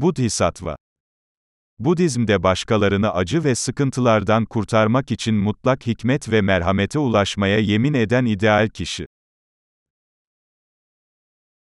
Bodhisattva Budizm'de başkalarını acı ve sıkıntılardan kurtarmak için mutlak hikmet ve merhamete ulaşmaya yemin eden ideal kişi.